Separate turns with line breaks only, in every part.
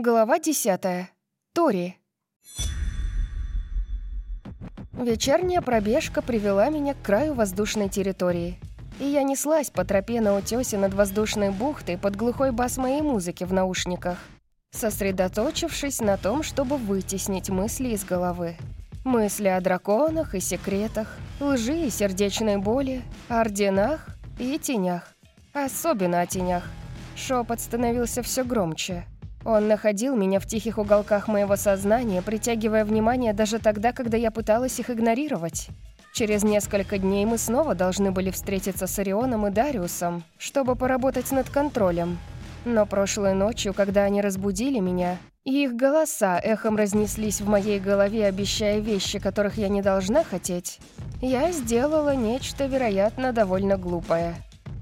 Глава десятая. Тори. Вечерняя пробежка привела меня к краю воздушной территории. И я неслась по тропе на утёсе над воздушной бухтой под глухой бас моей музыки в наушниках, сосредоточившись на том, чтобы вытеснить мысли из головы. Мысли о драконах и секретах, лжи и сердечной боли, орденах и тенях. Особенно о тенях. Шепот становился все громче. Он находил меня в тихих уголках моего сознания, притягивая внимание даже тогда, когда я пыталась их игнорировать. Через несколько дней мы снова должны были встретиться с Орионом и Дариусом, чтобы поработать над контролем. Но прошлой ночью, когда они разбудили меня, их голоса эхом разнеслись в моей голове, обещая вещи, которых я не должна хотеть, я сделала нечто, вероятно, довольно глупое.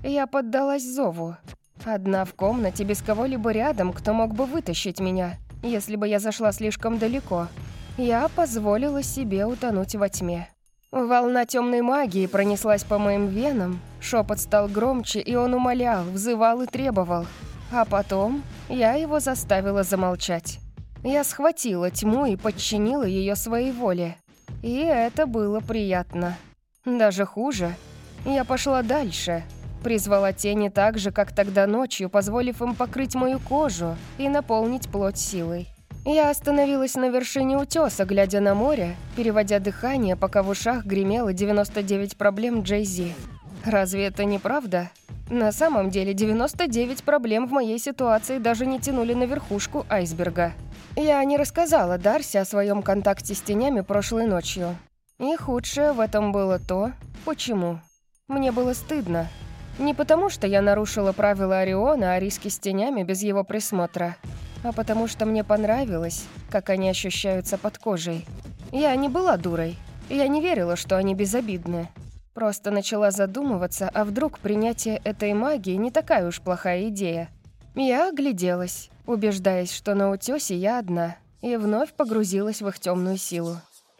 Я поддалась зову. Одна в комнате, без кого-либо рядом, кто мог бы вытащить меня, если бы я зашла слишком далеко. Я позволила себе утонуть во тьме. Волна темной магии пронеслась по моим венам, шепот стал громче, и он умолял, взывал и требовал. А потом я его заставила замолчать. Я схватила тьму и подчинила ее своей воле. И это было приятно. Даже хуже. Я пошла дальше, Призвала тени так же, как тогда ночью, позволив им покрыть мою кожу и наполнить плоть силой. Я остановилась на вершине утеса, глядя на море, переводя дыхание, пока в ушах гремело 99 проблем Джей-Зи. Разве это не правда? На самом деле 99 проблем в моей ситуации даже не тянули на верхушку айсберга. Я не рассказала Дарси о своем контакте с тенями прошлой ночью. И худшее в этом было то, почему. Мне было стыдно. Не потому, что я нарушила правила Ориона о риске с тенями без его присмотра, а потому что мне понравилось, как они ощущаются под кожей. Я не была дурой. Я не верила, что они безобидны. Просто начала задумываться, а вдруг принятие этой магии не такая уж плохая идея. Я огляделась, убеждаясь, что на утёсе я одна, и вновь погрузилась в их темную силу.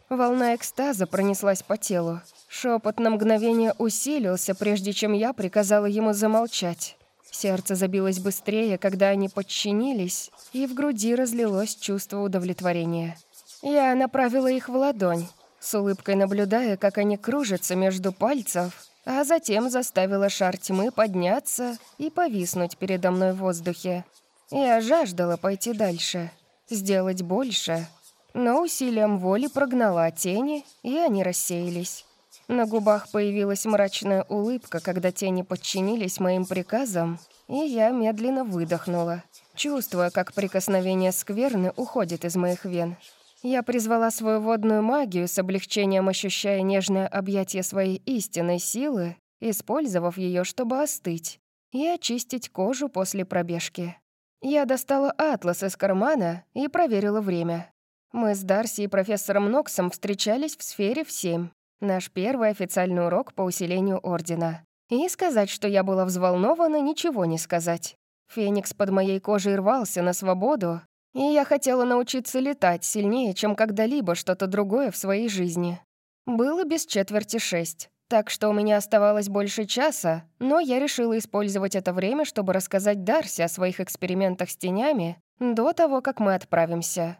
Волна экстаза пронеслась по телу, Шепот на мгновение усилился, прежде чем я приказала ему замолчать. Сердце забилось быстрее, когда они подчинились, и в груди разлилось чувство удовлетворения. Я направила их в ладонь, с улыбкой наблюдая, как они кружатся между пальцев, а затем заставила шар тьмы подняться и повиснуть передо мной в воздухе. Я жаждала пойти дальше, сделать больше, но усилием воли прогнала тени, и они рассеялись. На губах появилась мрачная улыбка, когда тени подчинились моим приказам, и я медленно выдохнула, чувствуя, как прикосновение скверны уходит из моих вен. Я призвала свою водную магию с облегчением, ощущая нежное объятие своей истинной силы, использовав ее, чтобы остыть и очистить кожу после пробежки. Я достала атлас из кармана и проверила время. Мы с Дарси и профессором Ноксом встречались в сфере в семь. Наш первый официальный урок по усилению Ордена. И сказать, что я была взволнована, ничего не сказать. Феникс под моей кожей рвался на свободу, и я хотела научиться летать сильнее, чем когда-либо что-то другое в своей жизни. Было без четверти шесть, так что у меня оставалось больше часа, но я решила использовать это время, чтобы рассказать Дарси о своих экспериментах с тенями до того, как мы отправимся.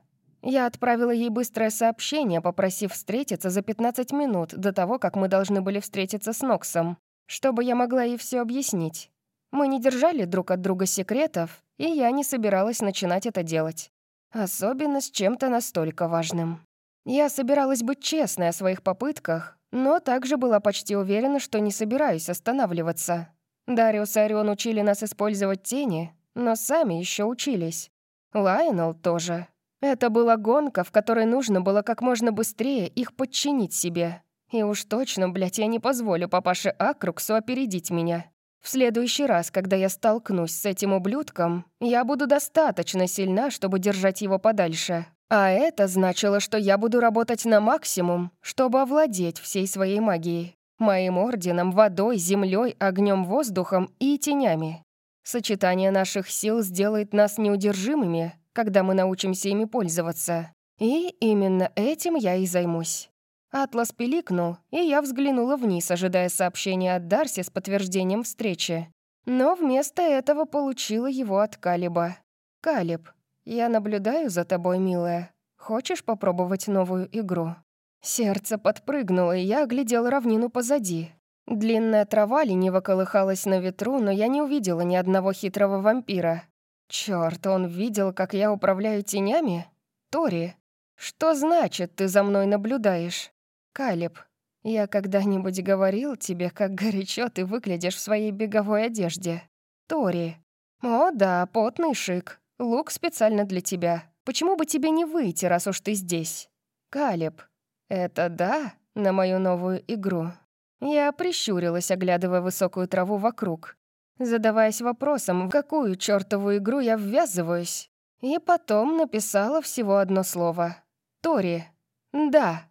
Я отправила ей быстрое сообщение, попросив встретиться за 15 минут до того, как мы должны были встретиться с Ноксом, чтобы я могла ей все объяснить. Мы не держали друг от друга секретов, и я не собиралась начинать это делать. Особенно с чем-то настолько важным. Я собиралась быть честной о своих попытках, но также была почти уверена, что не собираюсь останавливаться. Дариус и Орион учили нас использовать тени, но сами еще учились. Лайонел тоже. Это была гонка, в которой нужно было как можно быстрее их подчинить себе. И уж точно, блядь, я не позволю папаше Акруксу опередить меня. В следующий раз, когда я столкнусь с этим ублюдком, я буду достаточно сильна, чтобы держать его подальше. А это значило, что я буду работать на максимум, чтобы овладеть всей своей магией. Моим орденом, водой, землей, огнем, воздухом и тенями. Сочетание наших сил сделает нас неудержимыми, когда мы научимся ими пользоваться. И именно этим я и займусь. Атлас пиликнул, и я взглянула вниз, ожидая сообщения от Дарси с подтверждением встречи. Но вместо этого получила его от Калиба. Калиб. Я наблюдаю за тобой, милая. Хочешь попробовать новую игру?» Сердце подпрыгнуло, и я оглядел равнину позади. Длинная трава лениво колыхалась на ветру, но я не увидела ни одного хитрого вампира. Чёрт, он видел, как я управляю тенями? Тори, что значит, ты за мной наблюдаешь? Калиб, я когда-нибудь говорил тебе, как горячо ты выглядишь в своей беговой одежде? Тори. О да, потный шик. Лук специально для тебя. Почему бы тебе не выйти, раз уж ты здесь? Калиб. Это да на мою новую игру. Я прищурилась, оглядывая высокую траву вокруг, задаваясь вопросом, в какую чёртову игру я ввязываюсь. И потом написала всего одно слово. «Тори». «Да».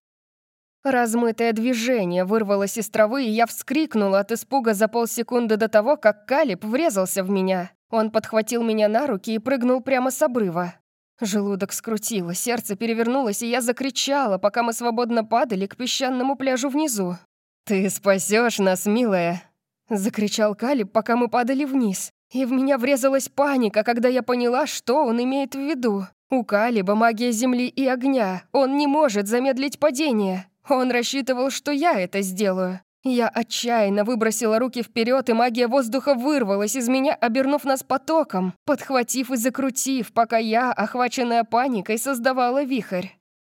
Размытое движение вырвалось из травы, и я вскрикнула от испуга за полсекунды до того, как Калиб врезался в меня. Он подхватил меня на руки и прыгнул прямо с обрыва. Желудок скрутило, сердце перевернулось, и я закричала, пока мы свободно падали к песчаному пляжу внизу. «Ты спасешь нас, милая!» Закричал Калиб, пока мы падали вниз. И в меня врезалась паника, когда я поняла, что он имеет в виду. У Калиба магия земли и огня. Он не может замедлить падение. Он рассчитывал, что я это сделаю. Я отчаянно выбросила руки вперед, и магия воздуха вырвалась из меня, обернув нас потоком, подхватив и закрутив, пока я, охваченная паникой, создавала вихрь.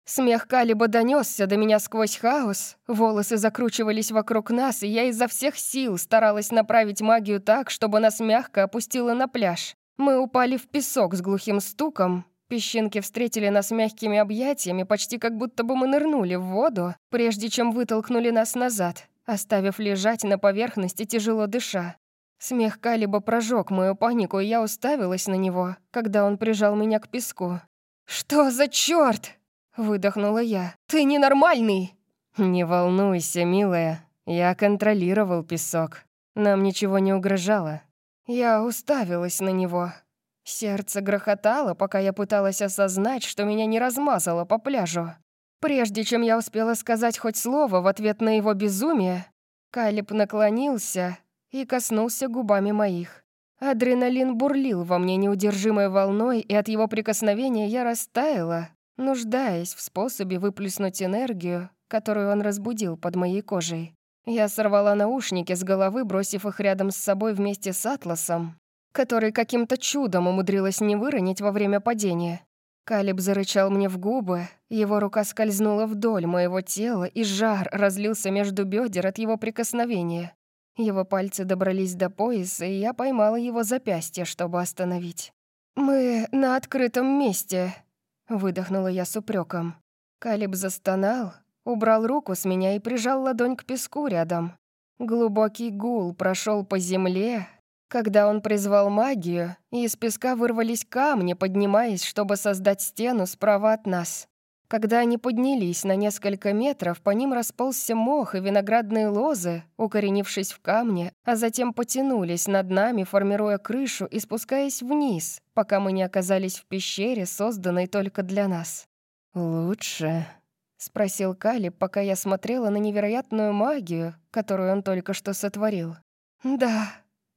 Смех Калиба донесся до меня сквозь хаос, волосы закручивались вокруг нас, и я изо всех сил старалась направить магию так, чтобы нас мягко опустило на пляж. Мы упали в песок с глухим стуком, Песчинки встретили нас мягкими объятиями, почти как будто бы мы нырнули в воду, прежде чем вытолкнули нас назад, оставив лежать на поверхности, тяжело дыша. Смех Калиба прожег мою панику, и я уставилась на него, когда он прижал меня к песку. «Что за чёрт?» — выдохнула я. «Ты ненормальный!» «Не волнуйся, милая. Я контролировал песок. Нам ничего не угрожало». Я уставилась на него, Сердце грохотало, пока я пыталась осознать, что меня не размазало по пляжу. Прежде чем я успела сказать хоть слово в ответ на его безумие, Калиб наклонился и коснулся губами моих. Адреналин бурлил во мне неудержимой волной, и от его прикосновения я растаяла, нуждаясь в способе выплеснуть энергию, которую он разбудил под моей кожей. Я сорвала наушники с головы, бросив их рядом с собой вместе с Атласом, который каким-то чудом умудрилась не выронить во время падения. Калиб зарычал мне в губы, его рука скользнула вдоль моего тела, и жар разлился между бедер от его прикосновения. Его пальцы добрались до пояса, и я поймала его запястье, чтобы остановить. «Мы на открытом месте», — выдохнула я с упреком. Калиб застонал, убрал руку с меня и прижал ладонь к песку рядом. Глубокий гул прошел по земле, когда он призвал магию, из песка вырвались камни, поднимаясь, чтобы создать стену справа от нас. Когда они поднялись на несколько метров, по ним расползся мох и виноградные лозы, укоренившись в камне, а затем потянулись над нами, формируя крышу и спускаясь вниз, пока мы не оказались в пещере, созданной только для нас. «Лучше?» — спросил Калиб, пока я смотрела на невероятную магию, которую он только что сотворил. «Да»,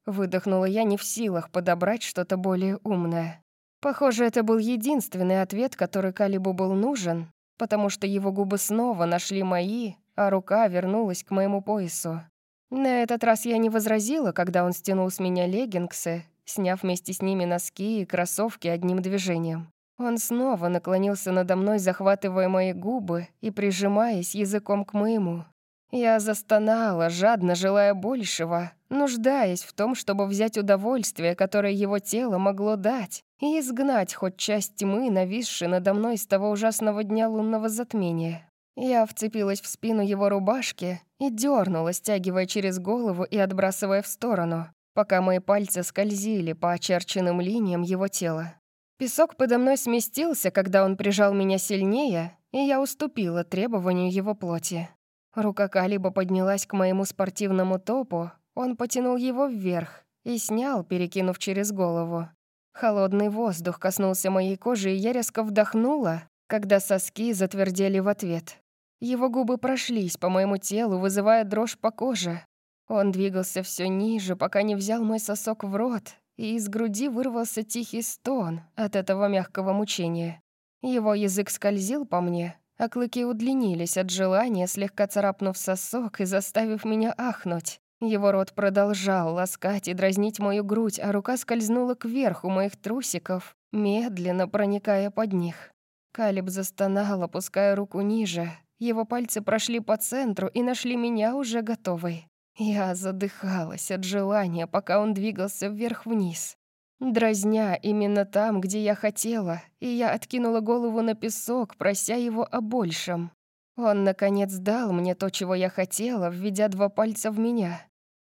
Выдохнула я не в силах подобрать что-то более умное. Похоже, это был единственный ответ, который Калибу был нужен, потому что его губы снова нашли мои, а рука вернулась к моему поясу. На этот раз я не возразила, когда он стянул с меня леггинсы, сняв вместе с ними носки и кроссовки одним движением. Он снова наклонился надо мной, захватывая мои губы и прижимаясь языком к моему. Я застонала, жадно желая большего, нуждаясь в том, чтобы взять удовольствие, которое его тело могло дать, и изгнать хоть часть тьмы, нависшей надо мной с того ужасного дня лунного затмения. Я вцепилась в спину его рубашки и дернула, стягивая через голову и отбрасывая в сторону, пока мои пальцы скользили по очерченным линиям его тела. Песок подо мной сместился, когда он прижал меня сильнее, и я уступила требованию его плоти. Рука Калиба поднялась к моему спортивному топу, он потянул его вверх и снял, перекинув через голову. Холодный воздух коснулся моей кожи, и я резко вдохнула, когда соски затвердели в ответ. Его губы прошлись по моему телу, вызывая дрожь по коже. Он двигался все ниже, пока не взял мой сосок в рот, и из груди вырвался тихий стон от этого мягкого мучения. Его язык скользил по мне, а клыки удлинились от желания, слегка царапнув сосок и заставив меня ахнуть. Его рот продолжал ласкать и дразнить мою грудь, а рука скользнула кверху моих трусиков, медленно проникая под них. Калиб застонал, опуская руку ниже. Его пальцы прошли по центру и нашли меня уже готовой. Я задыхалась от желания, пока он двигался вверх-вниз. Дразня именно там, где я хотела, и я откинула голову на песок, прося его о большем. Он, наконец, дал мне то, чего я хотела, введя два пальца в меня.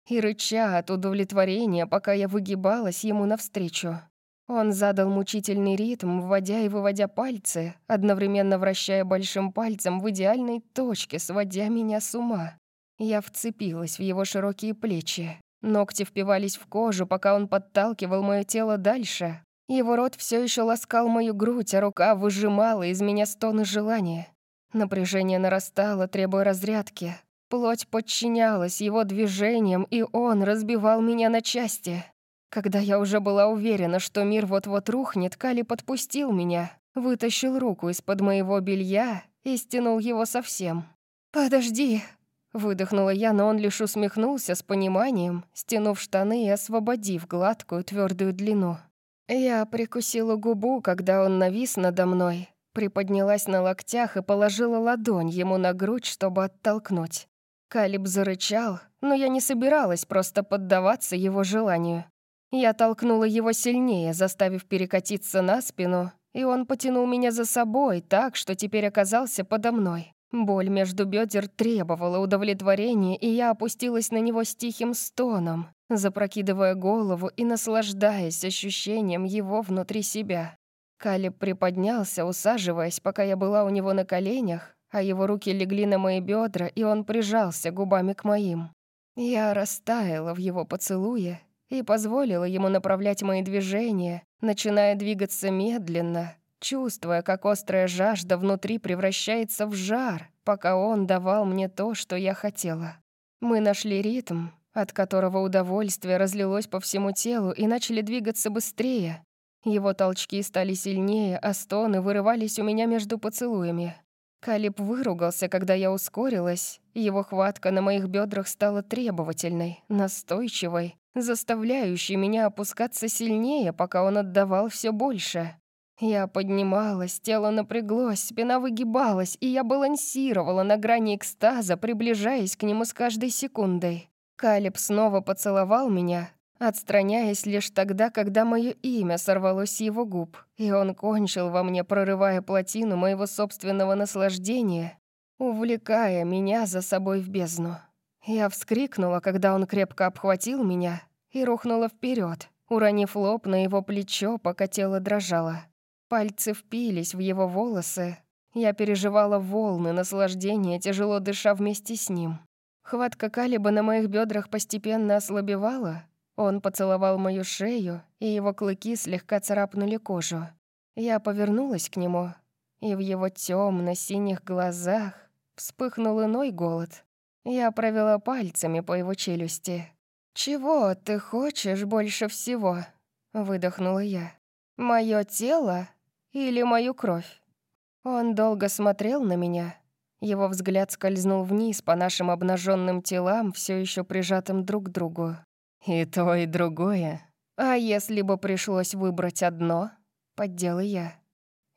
И рыча от удовлетворения, пока я выгибалась ему навстречу. Он задал мучительный ритм, вводя и выводя пальцы, одновременно вращая большим пальцем в идеальной точке, сводя меня с ума. Я вцепилась в его широкие плечи. Ногти впивались в кожу, пока он подталкивал мое тело дальше. Его рот все еще ласкал мою грудь, а рука выжимала из меня стоны желания. Напряжение нарастало, требуя разрядки. Плоть подчинялась его движениям, и он разбивал меня на части. Когда я уже была уверена, что мир вот-вот рухнет, Кали подпустил меня, вытащил руку из-под моего белья и стянул его совсем. «Подожди!» — выдохнула я, но он лишь усмехнулся с пониманием, стянув штаны и освободив гладкую твердую длину. Я прикусила губу, когда он навис надо мной, приподнялась на локтях и положила ладонь ему на грудь, чтобы оттолкнуть. Калиб зарычал, но я не собиралась просто поддаваться его желанию. Я толкнула его сильнее, заставив перекатиться на спину, и он потянул меня за собой так, что теперь оказался подо мной. Боль между бедер требовала удовлетворения, и я опустилась на него с тихим стоном, запрокидывая голову и наслаждаясь ощущением его внутри себя. Калиб приподнялся, усаживаясь, пока я была у него на коленях, а его руки легли на мои бедра, и он прижался губами к моим. Я растаяла в его поцелуе и позволила ему направлять мои движения, начиная двигаться медленно, чувствуя, как острая жажда внутри превращается в жар, пока он давал мне то, что я хотела. Мы нашли ритм, от которого удовольствие разлилось по всему телу и начали двигаться быстрее. Его толчки стали сильнее, а стоны вырывались у меня между поцелуями. Калиб выругался, когда я ускорилась. Его хватка на моих бедрах стала требовательной, настойчивой, заставляющей меня опускаться сильнее, пока он отдавал все больше. Я поднималась, тело напряглось, спина выгибалась, и я балансировала на грани экстаза, приближаясь к нему с каждой секундой. Калиб снова поцеловал меня, отстраняясь лишь тогда, когда мое имя сорвалось с его губ, и он кончил во мне, прорывая плотину моего собственного наслаждения, увлекая меня за собой в бездну. Я вскрикнула, когда он крепко обхватил меня и рухнула вперед, уронив лоб на его плечо, пока тело дрожало. Пальцы впились в его волосы. Я переживала волны наслаждения, тяжело дыша вместе с ним. Хватка Калиба на моих бедрах постепенно ослабевала, он поцеловал мою шею, и его клыки слегка царапнули кожу. Я повернулась к нему, и в его темно-синих глазах вспыхнул иной голод. Я провела пальцами по его челюсти. «Чего ты хочешь больше всего?» — выдохнула я. «Моё тело или мою кровь?» Он долго смотрел на меня. Его взгляд скользнул вниз по нашим обнаженным телам, все еще прижатым друг к другу. «И то, и другое. А если бы пришлось выбрать одно?» — поддела я.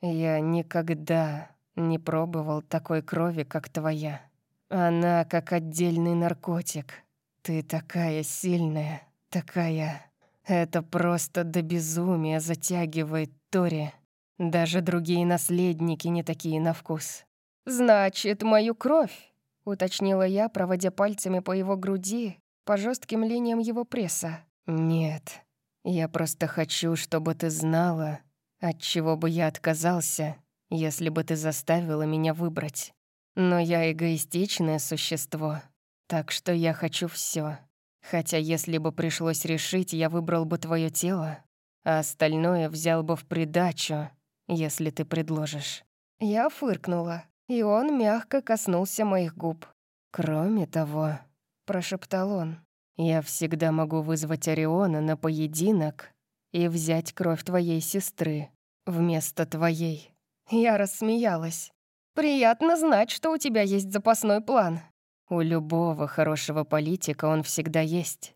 «Я никогда не пробовал такой крови, как твоя. Она как отдельный наркотик. Ты такая сильная, такая... Это просто до безумия затягивает Тори. Даже другие наследники не такие на вкус». «Значит, мою кровь?» — уточнила я, проводя пальцами по его груди, по жестким линиям его пресса. «Нет, я просто хочу, чтобы ты знала, от чего бы я отказался, если бы ты заставила меня выбрать. Но я эгоистичное существо, так что я хочу все. Хотя если бы пришлось решить, я выбрал бы твое тело, а остальное взял бы в придачу, если ты предложишь». Я фыркнула, и он мягко коснулся моих губ. «Кроме того...» прошептал он. «Я всегда могу вызвать Ориона на поединок, и взять кровь твоей сестры вместо твоей». Я рассмеялась. «Приятно знать, что у тебя есть запасной план». У любого хорошего политика он всегда есть.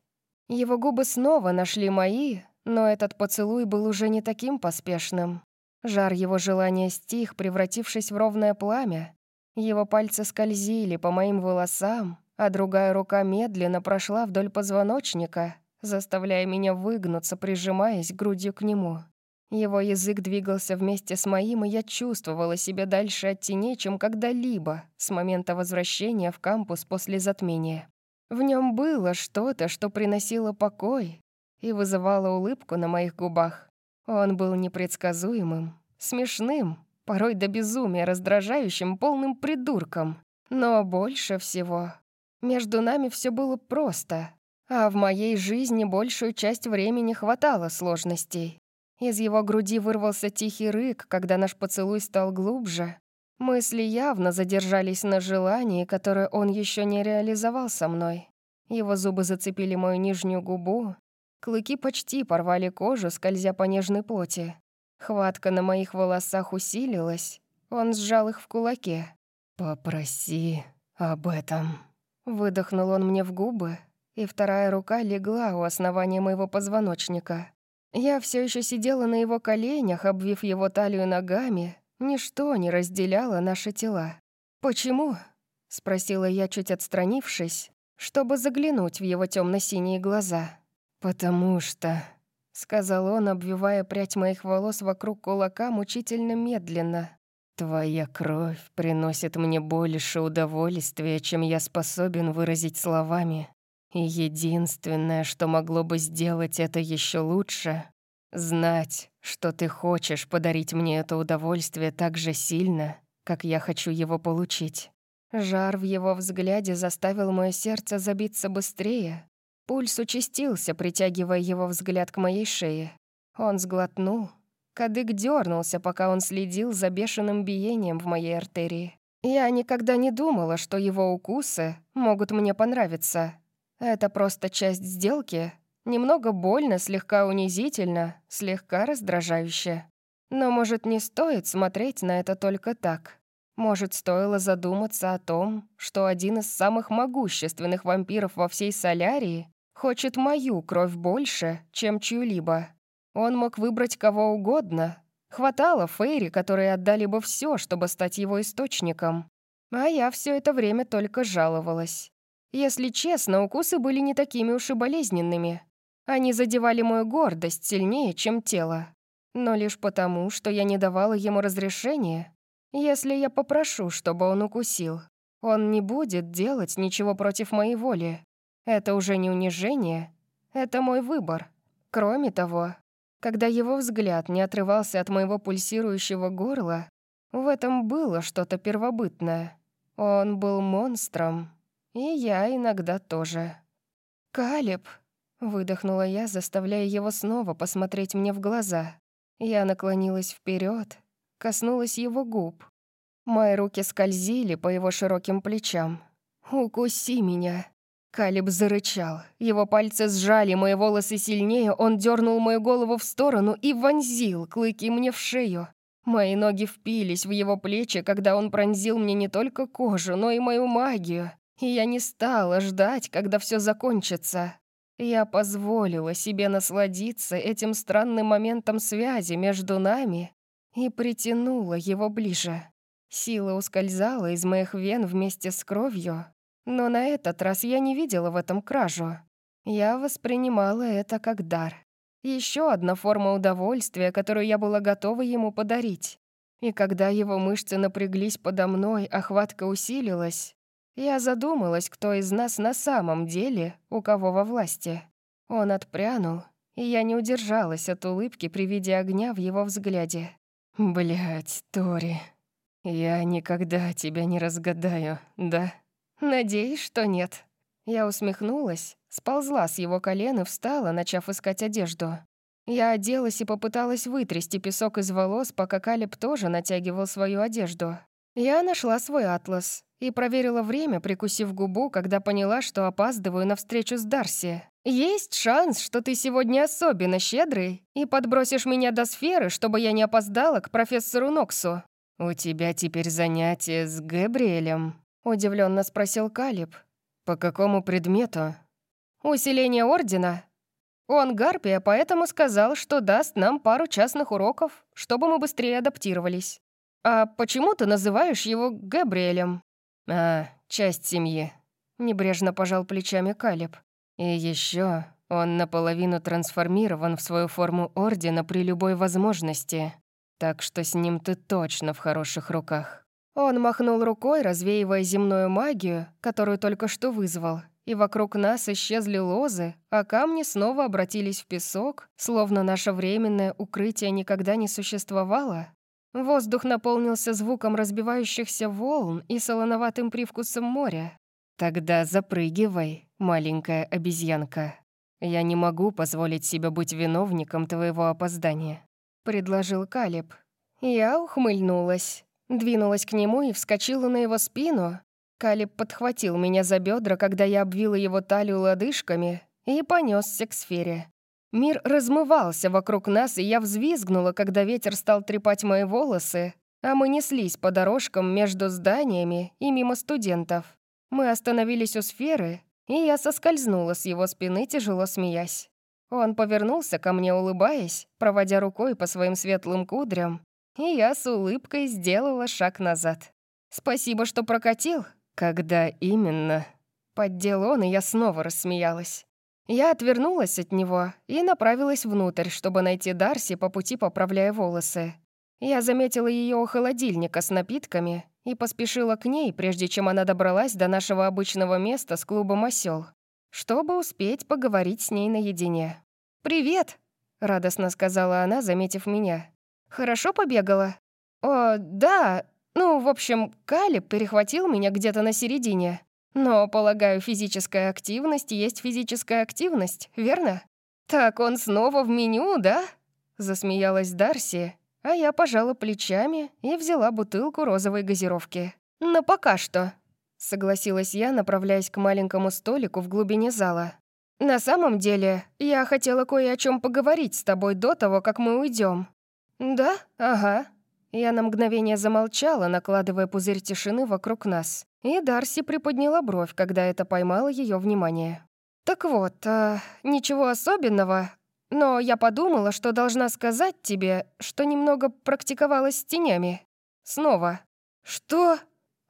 Его губы снова нашли мои, но этот поцелуй был уже не таким поспешным. Жар его желания стих, превратившись в ровное пламя. Его пальцы скользили по моим волосам, а другая рука медленно прошла вдоль позвоночника, заставляя меня выгнуться, прижимаясь грудью к нему. Его язык двигался вместе с моим, и я чувствовала себя дальше от теней, чем когда-либо с момента возвращения в кампус после затмения. В нем было что-то, что приносило покой и вызывало улыбку на моих губах. Он был непредсказуемым, смешным, порой до безумия раздражающим, полным придурком. Но больше всего между нами все было просто, а в моей жизни большую часть времени хватало сложностей. Из его груди вырвался тихий рык, когда наш поцелуй стал глубже. Мысли явно задержались на желании, которое он еще не реализовал со мной. Его зубы зацепили мою нижнюю губу, клыки почти порвали кожу, скользя по нежной плоти. Хватка на моих волосах усилилась, он сжал их в кулаке. «Попроси об этом», — выдохнул он мне в губы, и вторая рука легла у основания моего позвоночника. Я все еще сидела на его коленях, обвив его талию ногами. Ничто не разделяло наши тела. «Почему?» — спросила я, чуть отстранившись, чтобы заглянуть в его темно синие глаза. «Потому что...» — сказал он, обвивая прядь моих волос вокруг кулака мучительно медленно. «Твоя кровь приносит мне больше удовольствия, чем я способен выразить словами. И единственное, что могло бы сделать это еще лучше, знать, что ты хочешь подарить мне это удовольствие так же сильно, как я хочу его получить. Жар в его взгляде заставил мое сердце забиться быстрее. Пульс участился, притягивая его взгляд к моей шее. Он сглотнул. Кадык дернулся, пока он следил за бешеным биением в моей артерии. Я никогда не думала, что его укусы могут мне понравиться. Это просто часть сделки. Немного больно, слегка унизительно, слегка раздражающе. Но, может, не стоит смотреть на это только так. Может, стоило задуматься о том, что один из самых могущественных вампиров во всей Солярии хочет мою кровь больше, чем чью-либо. Он мог выбрать кого угодно. Хватало Фейри, которые отдали бы все, чтобы стать его источником. А я все это время только жаловалась. Если честно, укусы были не такими уж и болезненными. Они задевали мою гордость сильнее, чем тело. Но лишь потому, что я не давала ему разрешения. Если я попрошу, чтобы он укусил, он не будет делать ничего против моей воли. Это уже не унижение, это мой выбор. Кроме того, когда его взгляд не отрывался от моего пульсирующего горла, в этом было что-то первобытное. Он был монстром, и я иногда тоже. «Калеб!» — выдохнула я, заставляя его снова посмотреть мне в глаза. Я наклонилась вперед, коснулась его губ. Мои руки скользили по его широким плечам. «Укуси меня!» Калиб зарычал. Его пальцы сжали мои волосы сильнее, он дернул мою голову в сторону и вонзил клыки мне в шею. Мои ноги впились в его плечи, когда он пронзил мне не только кожу, но и мою магию и я не стала ждать, когда все закончится. Я позволила себе насладиться этим странным моментом связи между нами и притянула его ближе. Сила ускользала из моих вен вместе с кровью, но на этот раз я не видела в этом кражу. Я воспринимала это как дар. Еще одна форма удовольствия, которую я была готова ему подарить. И когда его мышцы напряглись подо мной, охватка усилилась, я задумалась, кто из нас на самом деле у кого во власти. Он отпрянул, и я не удержалась от улыбки при виде огня в его взгляде. Блять, Тори, я никогда тебя не разгадаю, да? Надеюсь, что нет». Я усмехнулась, сползла с его колен и встала, начав искать одежду. Я оделась и попыталась вытрясти песок из волос, пока Калиб тоже натягивал свою одежду. Я нашла свой атлас и проверила время, прикусив губу, когда поняла, что опаздываю на встречу с Дарси. Есть шанс, что ты сегодня особенно щедрый и подбросишь меня до сферы, чтобы я не опоздала к профессору Ноксу. У тебя теперь занятие с Габриэлем, удивленно спросил Калиб. По какому предмету? Усиление ордена. Он гарпия, поэтому сказал, что даст нам пару частных уроков, чтобы мы быстрее адаптировались. А почему ты называешь его Габриэлем? А, часть семьи. Небрежно пожал плечами Калиб. И еще он наполовину трансформирован в свою форму Ордена при любой возможности. Так что с ним ты точно в хороших руках. Он махнул рукой, развеивая земную магию, которую только что вызвал, и вокруг нас исчезли лозы, а камни снова обратились в песок, словно наше временное укрытие никогда не существовало. Воздух наполнился звуком разбивающихся волн и солоноватым привкусом моря. «Тогда запрыгивай, маленькая обезьянка. Я не могу позволить себе быть виновником твоего опоздания», — предложил Калиб. Я ухмыльнулась, двинулась к нему и вскочила на его спину. Калиб подхватил меня за бедра, когда я обвила его талию лодыжками, и понесся к сфере. Мир размывался вокруг нас, и я взвизгнула, когда ветер стал трепать мои волосы, а мы неслись по дорожкам между зданиями и мимо студентов. Мы остановились у сферы, и я соскользнула с его спины, тяжело смеясь. Он повернулся ко мне, улыбаясь, проводя рукой по своим светлым кудрям, и я с улыбкой сделала шаг назад. «Спасибо, что прокатил». «Когда именно?» Поддел он, и я снова рассмеялась. Я отвернулась от него и направилась внутрь, чтобы найти Дарси по пути, поправляя волосы. Я заметила ее у холодильника с напитками и поспешила к ней, прежде чем она добралась до нашего обычного места с клубом «Осёл», чтобы успеть поговорить с ней наедине. «Привет!» — радостно сказала она, заметив меня. «Хорошо побегала?» «О, да. Ну, в общем, Калиб перехватил меня где-то на середине. Но, полагаю, физическая активность есть физическая активность, верно?» «Так он снова в меню, да?» — засмеялась Дарси, а я пожала плечами и взяла бутылку розовой газировки. «Но пока что», — согласилась я, направляясь к маленькому столику в глубине зала. «На самом деле, я хотела кое о чем поговорить с тобой до того, как мы уйдем. «Да? Ага». Я на мгновение замолчала, накладывая пузырь тишины вокруг нас. И Дарси приподняла бровь, когда это поймало ее внимание. «Так вот, э, ничего особенного, но я подумала, что должна сказать тебе, что немного практиковалась с тенями. Снова. Что?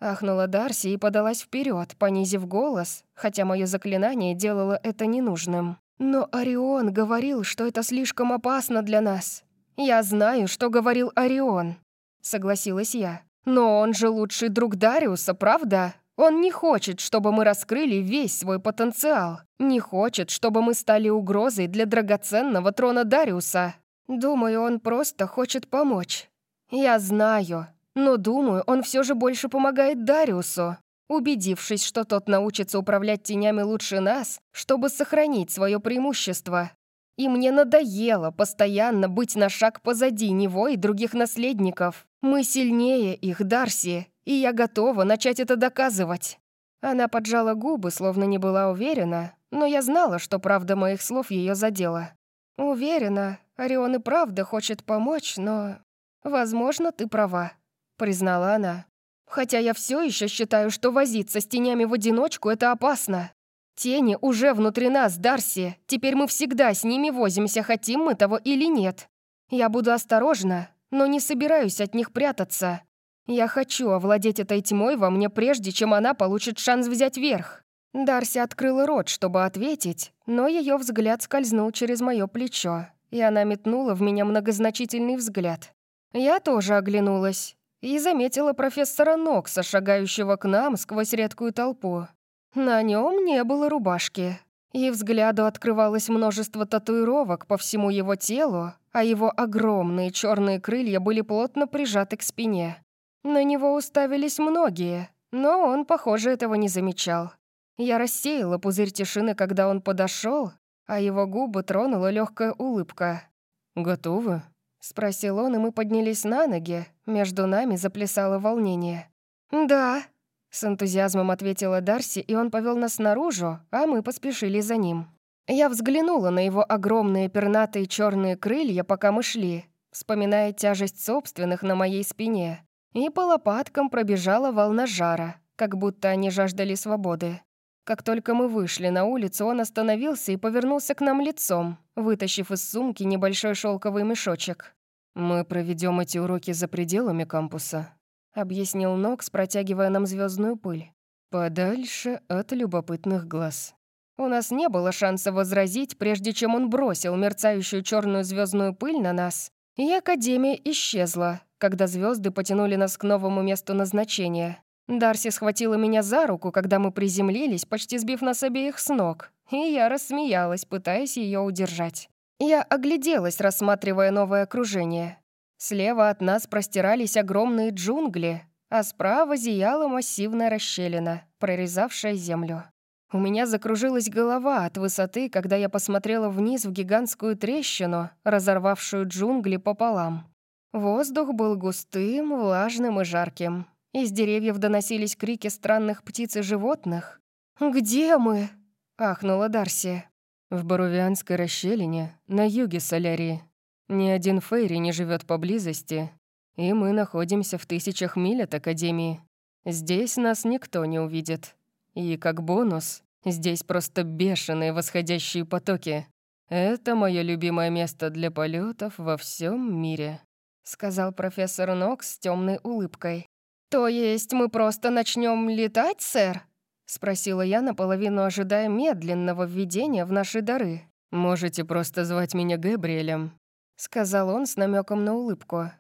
Ахнула Дарси и подалась вперед, понизив голос, хотя мое заклинание делало это ненужным. Но Орион говорил, что это слишком опасно для нас. Я знаю, что говорил Орион, согласилась я. Но он же лучший друг Дариуса, правда? Он не хочет, чтобы мы раскрыли весь свой потенциал. Не хочет, чтобы мы стали угрозой для драгоценного трона Дариуса. Думаю, он просто хочет помочь. Я знаю, но думаю, он все же больше помогает Дариусу, убедившись, что тот научится управлять тенями лучше нас, чтобы сохранить свое преимущество. И мне надоело постоянно быть на шаг позади него и других наследников. Мы сильнее их, Дарси, и я готова начать это доказывать». Она поджала губы, словно не была уверена, но я знала, что правда моих слов ее задела. «Уверена, Орион и правда хочет помочь, но...» «Возможно, ты права», — признала она. «Хотя я все еще считаю, что возиться с тенями в одиночку — это опасно. Тени уже внутри нас, Дарси. Теперь мы всегда с ними возимся, хотим мы того или нет. Я буду осторожна, но не собираюсь от них прятаться. Я хочу овладеть этой тьмой во мне прежде, чем она получит шанс взять верх». Дарси открыла рот, чтобы ответить, но ее взгляд скользнул через мое плечо, и она метнула в меня многозначительный взгляд. Я тоже оглянулась и заметила профессора Нокса, шагающего к нам сквозь редкую толпу. На нем не было рубашки, и взгляду открывалось множество татуировок по всему его телу, а его огромные черные крылья были плотно прижаты к спине. На него уставились многие, но он, похоже, этого не замечал. Я рассеяла пузырь тишины, когда он подошел, а его губы тронула легкая улыбка. «Готовы?» — спросил он, и мы поднялись на ноги. Между нами заплясало волнение. «Да», — с энтузиазмом ответила Дарси, и он повел нас наружу, а мы поспешили за ним. Я взглянула на его огромные пернатые черные крылья, пока мы шли, вспоминая тяжесть собственных на моей спине, и по лопаткам пробежала волна жара, как будто они жаждали свободы. Как только мы вышли на улицу, он остановился и повернулся к нам лицом, вытащив из сумки небольшой шелковый мешочек. «Мы проведем эти уроки за пределами кампуса», — объяснил Нокс, протягивая нам звездную пыль. «Подальше от любопытных глаз». У нас не было шанса возразить, прежде чем он бросил мерцающую черную звездную пыль на нас, и Академия исчезла, когда звезды потянули нас к новому месту назначения. Дарси схватила меня за руку, когда мы приземлились, почти сбив нас обеих с ног, и я рассмеялась, пытаясь ее удержать. Я огляделась, рассматривая новое окружение. Слева от нас простирались огромные джунгли, а справа зияла массивная расщелина, прорезавшая землю. У меня закружилась голова от высоты, когда я посмотрела вниз в гигантскую трещину, разорвавшую джунгли пополам. Воздух был густым, влажным и жарким. Из деревьев доносились крики странных птиц и животных. «Где мы?» — ахнула Дарси.
«В Барувианской расщелине, на юге Солярии. Ни один Фейри не живет поблизости, и мы находимся в тысячах миль от Академии. Здесь нас никто не увидит. И как бонус, здесь просто бешеные восходящие потоки. Это мое любимое место для полетов во всем мире», — сказал профессор Нокс с темной улыбкой.
«То есть мы просто начнем летать, сэр?» — спросила я, наполовину ожидая медленного введения в наши дары.
«Можете просто звать меня Габриэлем», — сказал он с намеком на улыбку.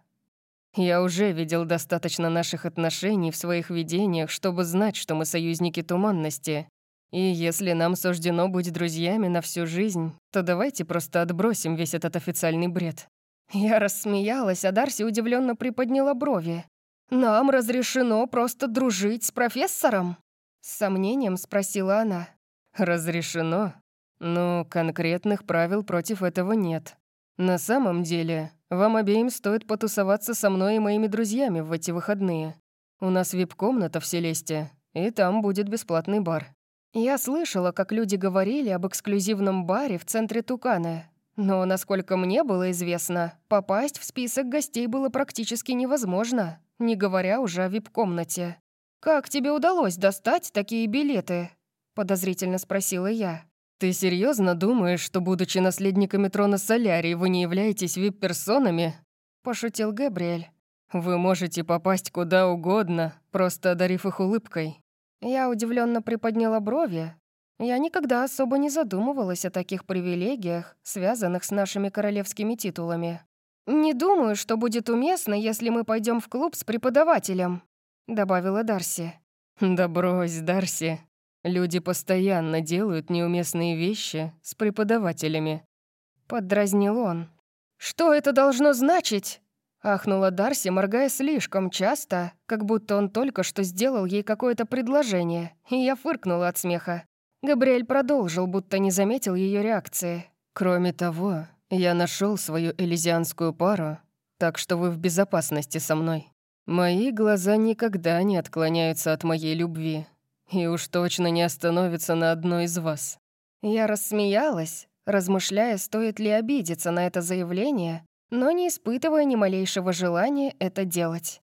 «Я уже видел достаточно наших отношений в своих видениях, чтобы знать, что мы союзники туманности. И если нам суждено быть друзьями на всю жизнь, то давайте просто отбросим весь этот официальный бред».
Я рассмеялась, а Дарси удивленно приподняла брови. «Нам разрешено просто дружить с профессором?» С сомнением спросила она.
«Разрешено? Но конкретных правил против этого нет. На самом деле, вам обеим стоит потусоваться со мной и моими друзьями в эти выходные. У нас вип-комната в Селесте, и там будет бесплатный бар».
Я слышала, как люди говорили об эксклюзивном баре в центре Тукана, но, насколько мне было известно, попасть в список гостей было практически невозможно не говоря уже о вип-комнате. «Как тебе удалось достать такие билеты?» — подозрительно спросила я.
«Ты серьезно думаешь, что, будучи наследниками трона Солярии, вы не являетесь вип-персонами?» — пошутил Габриэль. «Вы можете попасть куда угодно, просто одарив их улыбкой».
Я удивленно приподняла брови. Я никогда особо не задумывалась о таких привилегиях, связанных с нашими королевскими титулами. «Не думаю, что будет уместно, если мы пойдем в клуб с преподавателем», — добавила Дарси.
«Да брось, Дарси. Люди постоянно делают неуместные вещи с преподавателями», — подразнил он.
«Что это должно значить?» — ахнула Дарси, моргая слишком часто, как будто он только что сделал ей какое-то предложение, и я фыркнула от смеха. Габриэль продолжил, будто не заметил ее реакции.
«Кроме того, я нашел свою элизианскую пару, так что вы в безопасности со мной. Мои глаза никогда не отклоняются от моей любви, и уж точно не остановятся на одной из вас».
Я рассмеялась, размышляя, стоит ли обидеться на это заявление, но не испытывая ни малейшего желания это делать.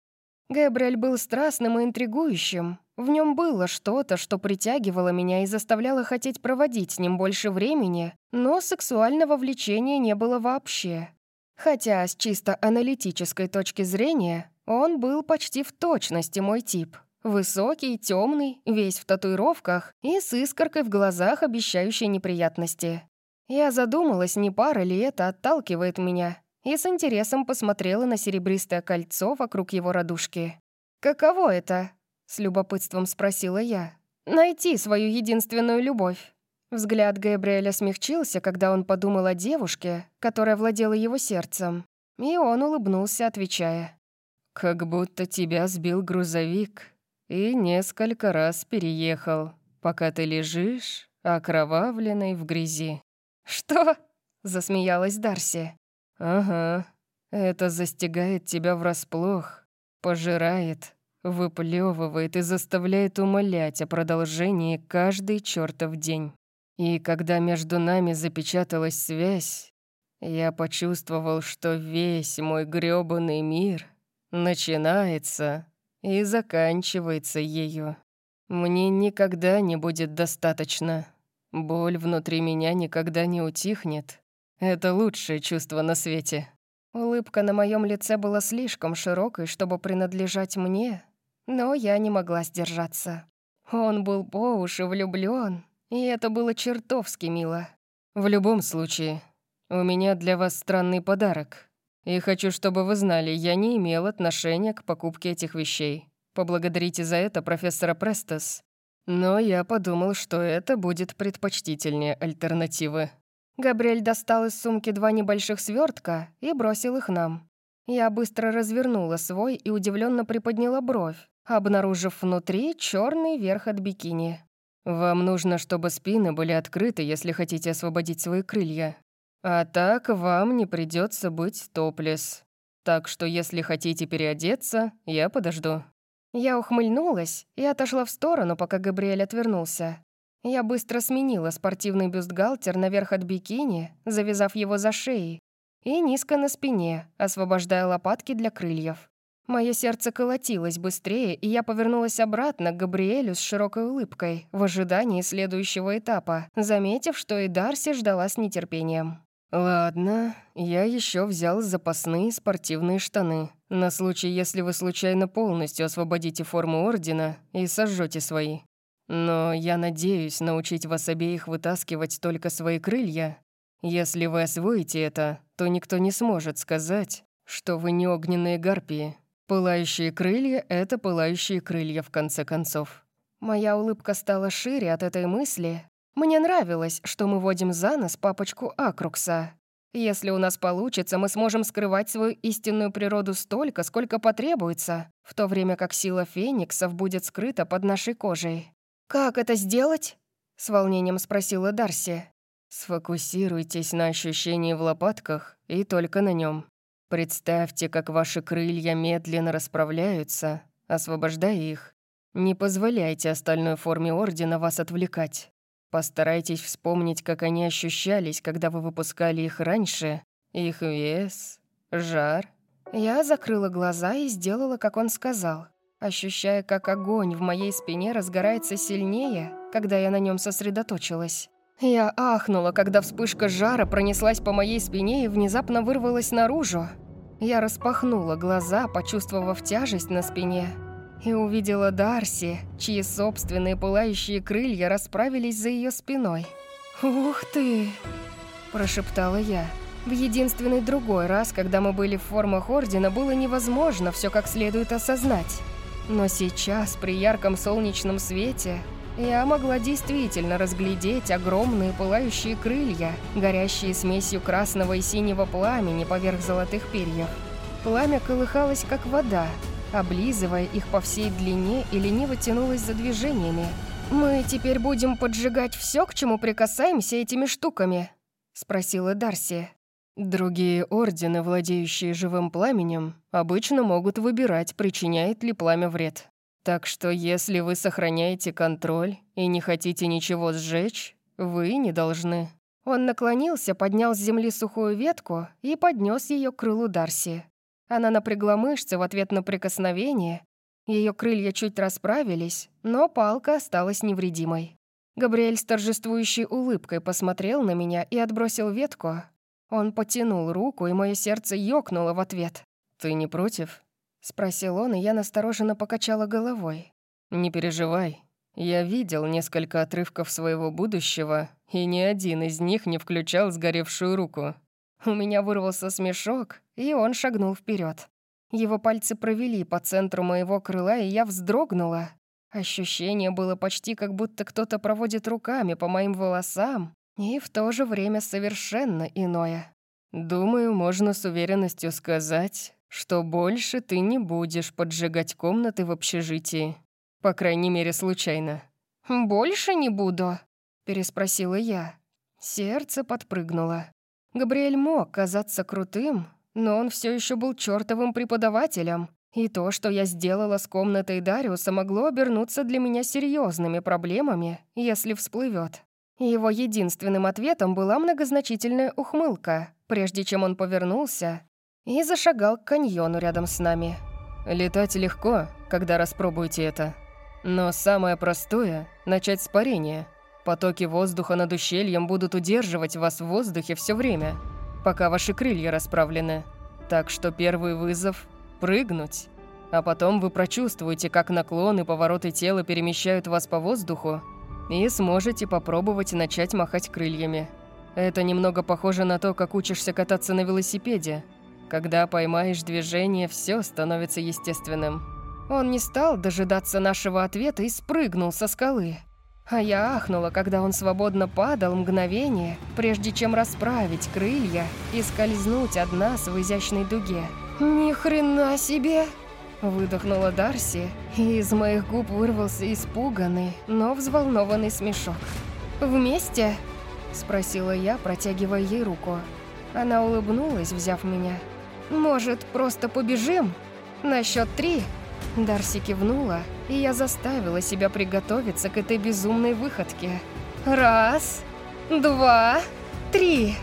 Габриэль был страстным и интригующим, в нем было что-то, что притягивало меня и заставляло хотеть проводить с ним больше времени, но сексуального влечения не было вообще. Хотя с чисто аналитической точки зрения он был почти в точности мой тип. Высокий, темный, весь в татуировках и с искоркой в глазах, обещающей неприятности. Я задумалась, не пара ли это отталкивает меня, и с интересом посмотрела на серебристое кольцо вокруг его радужки. Каково это с любопытством спросила я. «Найти свою единственную любовь». Взгляд Габриэля смягчился, когда он подумал о девушке, которая владела его сердцем. И он улыбнулся, отвечая.
«Как будто тебя сбил грузовик и несколько раз переехал, пока ты лежишь, окровавленный в грязи».
«Что?» — засмеялась Дарси.
«Ага, это застигает тебя врасплох, пожирает, выплевывает и заставляет умолять о продолжении каждый чертов день. И когда между нами запечаталась связь, я почувствовал, что весь мой грёбаный мир начинается и заканчивается ею. Мне никогда не будет достаточно. Боль внутри меня никогда не утихнет. Это лучшее чувство на свете.
Улыбка на моем лице была слишком широкой, чтобы принадлежать мне, но я не могла сдержаться. Он был по уши влюблён, и это было чертовски мило.
В любом случае, у меня для вас странный подарок. И хочу, чтобы вы знали, я не имел отношения к покупке этих вещей. Поблагодарите за это профессора Престос. Но я подумал, что это будет предпочтительнее альтернативы.
Габриэль достал из сумки два небольших свертка и бросил их нам. Я быстро развернула свой и удивленно приподняла бровь, обнаружив внутри черный верх от бикини.
«Вам нужно, чтобы спины были открыты, если хотите освободить свои крылья. А так вам не придется быть топлес. Так что если хотите переодеться, я подожду».
Я ухмыльнулась и отошла в сторону, пока Габриэль отвернулся. Я быстро сменила спортивный бюстгальтер наверх от бикини, завязав его за шеей, и низко на спине, освобождая лопатки для крыльев. Мое сердце колотилось быстрее, и я повернулась обратно к Габриэлю с широкой улыбкой в ожидании следующего этапа, заметив, что и Дарси ждала с нетерпением.
«Ладно, я еще взял запасные спортивные штаны, на случай, если вы случайно полностью освободите форму Ордена и сожжете свои. Но я надеюсь научить вас обеих вытаскивать только свои крылья. Если вы освоите это, то никто не сможет сказать, что вы не огненные гарпии. Пылающие крылья — это пылающие крылья, в конце концов».
Моя улыбка стала шире от этой мысли, мне нравилось, что мы водим за нос папочку Акрукса. Если у нас получится, мы сможем скрывать свою истинную природу столько, сколько потребуется, в то время как сила фениксов будет скрыта под нашей кожей. «Как это сделать?» — с волнением спросила Дарси.
«Сфокусируйтесь на ощущении в лопатках и только на нем. Представьте, как ваши крылья медленно расправляются, освобождая их. Не позволяйте остальной форме Ордена вас отвлекать. Постарайтесь вспомнить, как они ощущались, когда вы выпускали их раньше. Их вес, жар.
Я закрыла глаза и сделала, как он сказал, ощущая, как огонь в моей спине разгорается сильнее, когда я на нем сосредоточилась. Я ахнула, когда вспышка жара пронеслась по моей спине и внезапно вырвалась наружу. Я распахнула глаза, почувствовав тяжесть на спине, и увидела Дарси, чьи собственные пылающие крылья расправились за ее спиной. «Ух ты!» – прошептала я. В единственный другой раз, когда мы были в формах Ордена, было невозможно все как следует осознать. Но сейчас, при ярком солнечном свете, я могла действительно разглядеть огромные пылающие крылья, горящие смесью красного и синего пламени поверх золотых перьев. Пламя колыхалось, как вода, облизывая их по всей длине и лениво тянулась за движениями. «Мы теперь будем поджигать все, к чему прикасаемся этими штуками?» — спросила Дарси.
Другие ордены, владеющие живым пламенем, обычно могут выбирать, причиняет ли пламя вред. Так что если вы сохраняете контроль и не хотите ничего сжечь, вы не должны.
Он наклонился, поднял с земли сухую ветку и поднес ее к крылу Дарси. Она напрягла мышцы в ответ на прикосновение. Ее крылья чуть расправились, но палка осталась невредимой. Габриэль с торжествующей улыбкой посмотрел на меня и отбросил ветку. Он потянул руку, и мое сердце ёкнуло в ответ.
«Ты не против?»
— спросил он, и я настороженно покачала головой.
«Не переживай. Я видел несколько отрывков своего будущего, и ни один из них не включал сгоревшую руку.
У меня вырвался смешок, и он шагнул вперед. Его пальцы провели по центру моего крыла, и я вздрогнула. Ощущение было почти как будто кто-то проводит руками по моим волосам, и в то же время совершенно иное.
«Думаю, можно с уверенностью сказать, что больше ты не будешь поджигать комнаты в общежитии. По крайней мере, случайно».
«Больше не буду?» — переспросила я. Сердце подпрыгнуло. Габриэль мог казаться крутым, но он все еще был чертовым преподавателем, и то, что я сделала с комнатой Дариуса, могло обернуться для меня серьезными проблемами, если всплывет. Его единственным ответом была многозначительная ухмылка, прежде чем он повернулся и зашагал к каньону рядом с нами.
«Летать легко, когда распробуете это. Но самое простое — начать с парения. Потоки воздуха над ущельем будут удерживать вас в воздухе все время, пока ваши крылья расправлены. Так что первый вызов — прыгнуть. А потом вы прочувствуете, как наклоны, повороты тела перемещают вас по воздуху, и сможете попробовать начать махать крыльями. Это немного похоже на то, как учишься кататься на велосипеде. Когда поймаешь движение, все становится естественным.
Он не стал дожидаться нашего ответа и спрыгнул со скалы. А я ахнула, когда он свободно падал мгновение, прежде чем расправить крылья и скользнуть от нас в изящной дуге. «Ни хрена себе!» Выдохнула Дарси, и из моих губ вырвался испуганный, но взволнованный смешок. «Вместе?» – спросила я, протягивая ей руку. Она улыбнулась, взяв меня. «Может, просто побежим? На счет три?» Дарси кивнула, и я заставила себя приготовиться к этой безумной выходке. «Раз, два, три!»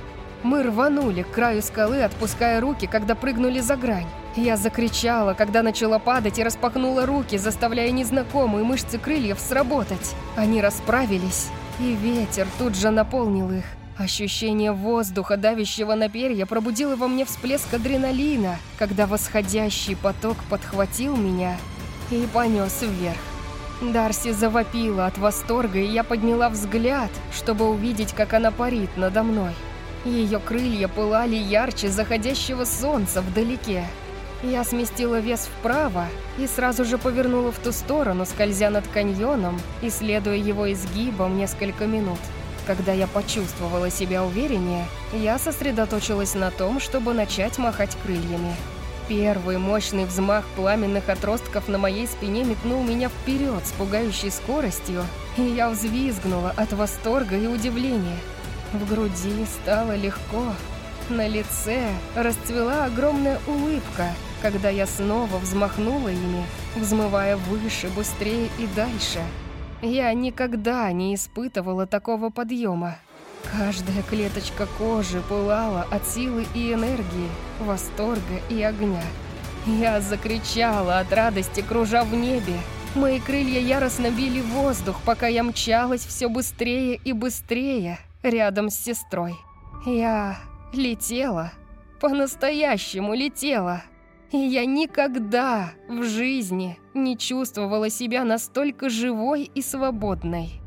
Мы рванули к краю скалы, отпуская руки, когда прыгнули за грань. Я закричала, когда начала падать и распахнула руки, заставляя незнакомые мышцы крыльев сработать. Они расправились, и ветер тут же наполнил их. Ощущение воздуха, давящего на перья, пробудило во мне всплеск адреналина, когда восходящий поток подхватил меня и понес вверх. Дарси завопила от восторга, и я подняла взгляд, чтобы увидеть, как она парит надо мной. Ее крылья пылали ярче заходящего солнца вдалеке. Я сместила вес вправо и сразу же повернула в ту сторону, скользя над каньоном, исследуя его изгибом несколько минут. Когда я почувствовала себя увереннее, я сосредоточилась на том, чтобы начать махать крыльями. Первый мощный взмах пламенных отростков на моей спине метнул меня вперед с пугающей скоростью, и я взвизгнула от восторга и удивления. В груди стало легко. На лице расцвела огромная улыбка, когда я снова взмахнула ими, взмывая выше, быстрее и дальше. Я никогда не испытывала такого подъема. Каждая клеточка кожи пылала от силы и энергии, восторга и огня. Я закричала от радости, кружа в небе. Мои крылья яростно били воздух, пока я мчалась все быстрее и быстрее рядом с сестрой. Я летела, по-настоящему летела. И я никогда в жизни не чувствовала себя настолько живой и свободной.